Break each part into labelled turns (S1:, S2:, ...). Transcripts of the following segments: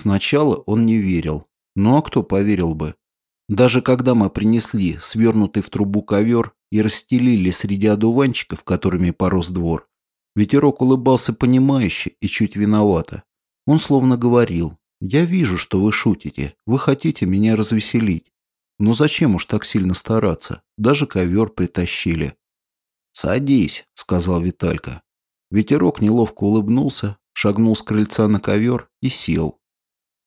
S1: Сначала он не верил. Ну а кто поверил бы? Даже когда мы принесли свернутый в трубу ковер и расстелили среди одуванчиков, которыми порос двор, ветерок улыбался понимающе и чуть виновато. Он словно говорил, «Я вижу, что вы шутите, вы хотите меня развеселить. Но зачем уж так сильно стараться? Даже ковер притащили». «Садись», — сказал Виталька. Ветерок неловко улыбнулся, шагнул с крыльца на ковер и сел.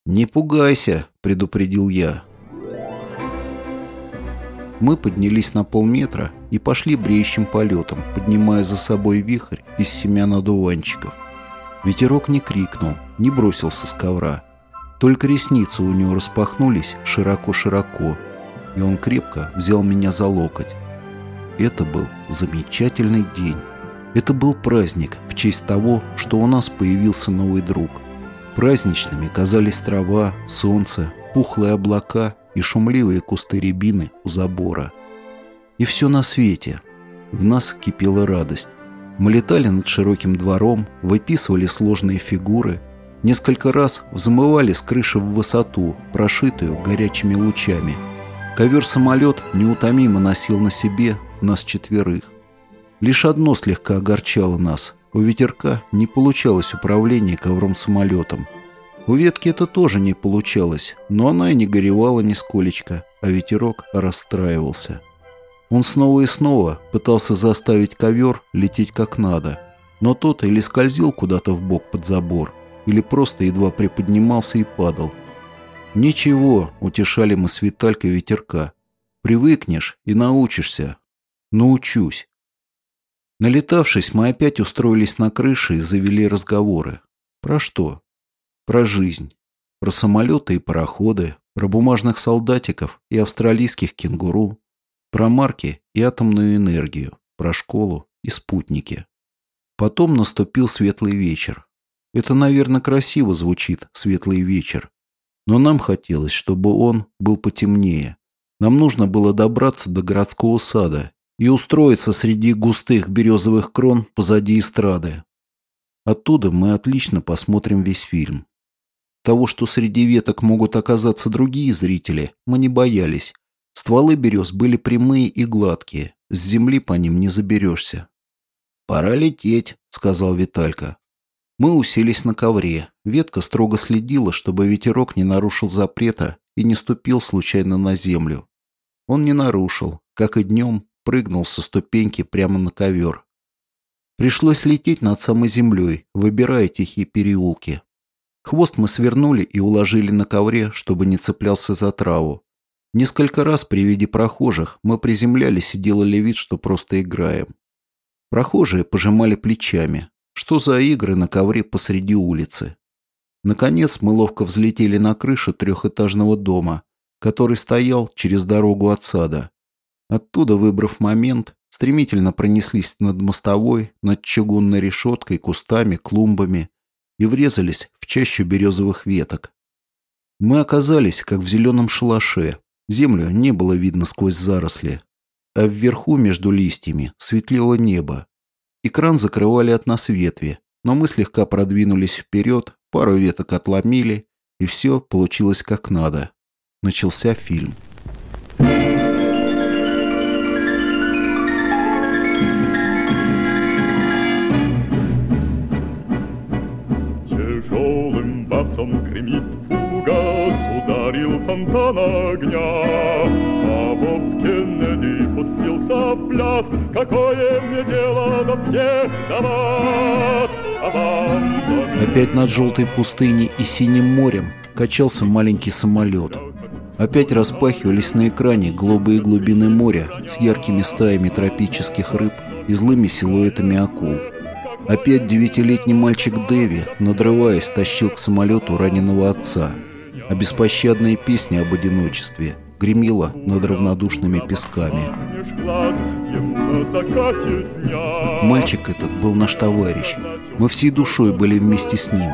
S1: «Не пугайся», — предупредил я. Мы поднялись на полметра и пошли бреющим полетом, поднимая за собой вихрь из семян одуванчиков. Ветерок не крикнул, не бросился с ковра. Только ресницы у него распахнулись широко-широко, и он крепко взял меня за локоть. Это был замечательный день. Это был праздник в честь того, что у нас появился новый друг. Праздничными казались трава, солнце, пухлые облака и шумливые кусты рябины у забора. И все на свете. В нас кипела радость. Мы летали над широким двором, выписывали сложные фигуры, несколько раз взмывали с крыши в высоту, прошитую горячими лучами. Ковер-самолет неутомимо носил на себе нас четверых. Лишь одно слегка огорчало нас. У ветерка не получалось управление ковром-самолетом. У ветки это тоже не получалось, но она и не горевала нисколечко, а ветерок расстраивался. Он снова и снова пытался заставить ковер лететь как надо, но тот или скользил куда-то в бок под забор, или просто едва приподнимался и падал. «Ничего», — утешали мы с Виталькой ветерка. «Привыкнешь и научишься». «Научусь». Налетавшись, мы опять устроились на крыше и завели разговоры. Про что? Про жизнь. Про самолеты и пароходы, про бумажных солдатиков и австралийских кенгуру, про марки и атомную энергию, про школу и спутники. Потом наступил светлый вечер. Это, наверное, красиво звучит, светлый вечер. Но нам хотелось, чтобы он был потемнее. Нам нужно было добраться до городского сада и устроиться среди густых березовых крон позади эстрады. Оттуда мы отлично посмотрим весь фильм. Того, что среди веток могут оказаться другие зрители, мы не боялись. Стволы берез были прямые и гладкие, с земли по ним не заберешься. «Пора лететь», — сказал Виталька. Мы уселись на ковре. Ветка строго следила, чтобы ветерок не нарушил запрета и не ступил случайно на землю. Он не нарушил, как и днем, прыгнул со ступеньки прямо на ковер. Пришлось лететь над самой землей, выбирая тихие переулки. Хвост мы свернули и уложили на ковре, чтобы не цеплялся за траву. Несколько раз при виде прохожих мы приземлялись и делали вид, что просто играем. Прохожие пожимали плечами. Что за игры на ковре посреди улицы? Наконец мы ловко взлетели на крышу трехэтажного дома, который стоял через дорогу от сада. Оттуда, выбрав момент, стремительно пронеслись над мостовой, над чугунной решеткой, кустами, клумбами и врезались в чащу березовых веток. Мы оказались, как в зеленом шалаше. Землю не было видно сквозь заросли. А вверху, между листьями, светлело небо. Экран закрывали от нас ветви, но мы слегка продвинулись вперед, пару веток отломили, и все получилось как надо. Начался фильм.
S2: Гремит фугас, ударил фонтан огня. А Боб Кеннеди пустился в пляс, какое мне дело до всех, до вас, а вам,
S1: Опять над желтой пустыней и синим морем качался маленький самолет. Опять распахивались на экране голубые глубины моря с яркими стаями тропических рыб и злыми силуэтами акул. Опять девятилетний мальчик Дэви, надрываясь, тащил к самолету раненого отца, а беспощадная песня об одиночестве гремела над равнодушными песками. Мальчик этот был наш товарищ. Мы всей душой были вместе с ним.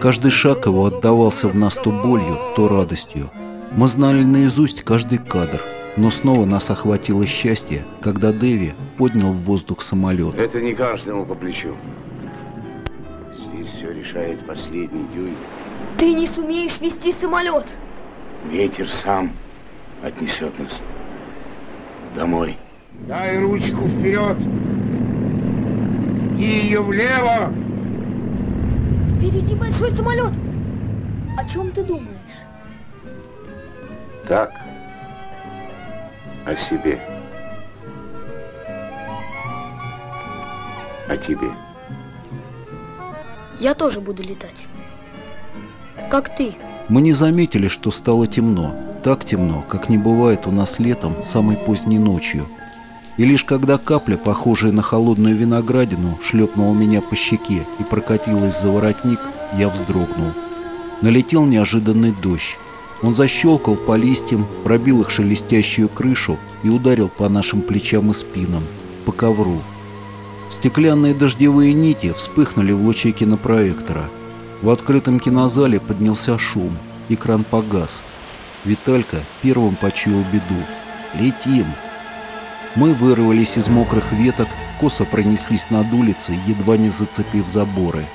S1: Каждый шаг его отдавался в нас то болью, то радостью. Мы знали наизусть каждый кадр, но снова нас охватило счастье, когда Дэви поднял в воздух самолет.
S3: Это не каждому по плечу. Здесь все решает последний дюйм. Ты не сумеешь вести самолет.
S4: Ветер сам отнесет нас домой.
S5: Дай ручку вперед. И ее влево.
S3: Впереди большой самолет. О чем ты думаешь?
S4: Так, о себе. О тебе.
S3: Я тоже буду летать. Как ты.
S1: Мы не заметили, что стало темно. Так темно, как не бывает у нас летом самой поздней ночью. И лишь когда капля, похожая на холодную виноградину, шлепнула меня по щеке и прокатилась за воротник, я вздрогнул. Налетел неожиданный дождь. Он защелкал по листьям, пробил их шелестящую крышу и ударил по нашим плечам и спинам, по ковру. Стеклянные дождевые нити вспыхнули в луче кинопроектора. В открытом кинозале поднялся шум, экран погас. Виталька первым почуял беду. «Летим!» Мы вырвались из мокрых веток, косо пронеслись над улицей, едва не зацепив заборы.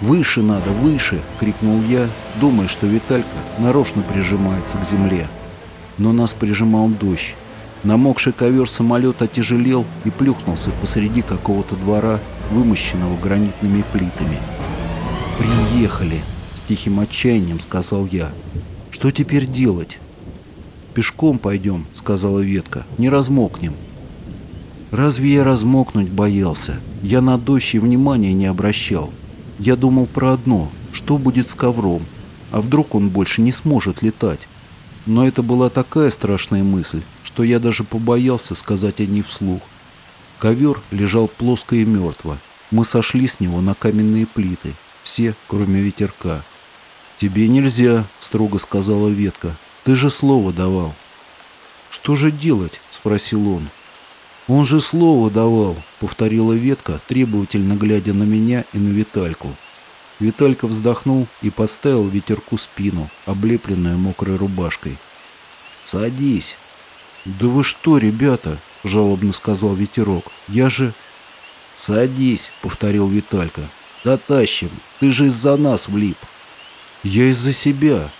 S1: «Выше надо, выше!» — крикнул я, думая, что Виталька нарочно прижимается к земле. Но нас прижимал дождь. Намокший ковер самолета отяжелел и плюхнулся посреди какого-то двора, вымощенного гранитными плитами. «Приехали!» — с тихим отчаянием сказал я. «Что теперь делать?» «Пешком пойдем», — сказала ветка. «Не размокнем». Разве я размокнуть боялся? Я на дождь и внимания не обращал. Я думал про одно, что будет с ковром, а вдруг он больше не сможет летать. Но это была такая страшная мысль, что я даже побоялся сказать о ней вслух. Ковер лежал плоско и мертво. Мы сошли с него на каменные плиты, все, кроме ветерка. «Тебе нельзя», — строго сказала ветка. «Ты же слово давал». «Что же делать?» — спросил он. «Он же слово давал», — повторила ветка, требовательно глядя на меня и на Витальку. Виталька вздохнул и подставил ветерку спину, облепленную мокрой рубашкой. «Садись!» «Да вы что, ребята?» — жалобно сказал ветерок. «Я же...» «Садись!» — повторил Виталька. «Дотащим! Ты же из-за нас влип!» «Я из-за себя!»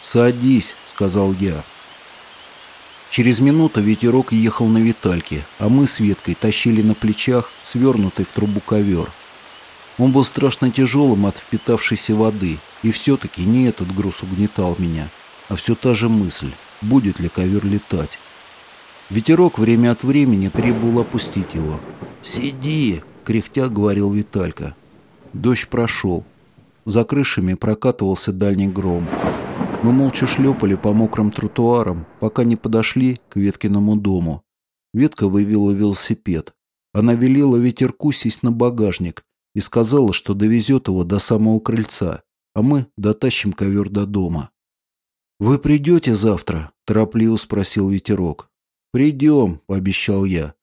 S1: «Садись!» — сказал я. Через минуту ветерок ехал на Витальке, а мы с Веткой тащили на плечах свернутый в трубу ковер. Он был страшно тяжелым от впитавшейся воды, и все-таки не этот груз угнетал меня, а все та же мысль, будет ли ковер летать. Ветерок время от времени требовал опустить его. «Сиди!» — кряхтя говорил Виталька. Дождь прошел. За крышами прокатывался дальний гром. Мы молча шлепали по мокрым тротуарам, пока не подошли к Веткиному дому. Ветка вывела велосипед. Она велела ветерку сесть на багажник и сказала, что довезет его до самого крыльца, а мы дотащим ковер до дома. «Вы придете завтра?» – торопливо спросил ветерок. «Придем», – пообещал я.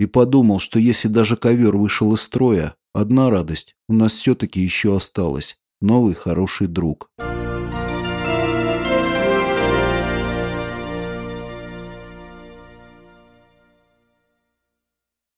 S1: И подумал, что если даже ковер вышел из строя, одна радость, у нас все-таки еще осталась – новый хороший друг.